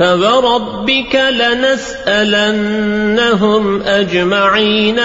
فوربك لنسألنهم أجمعين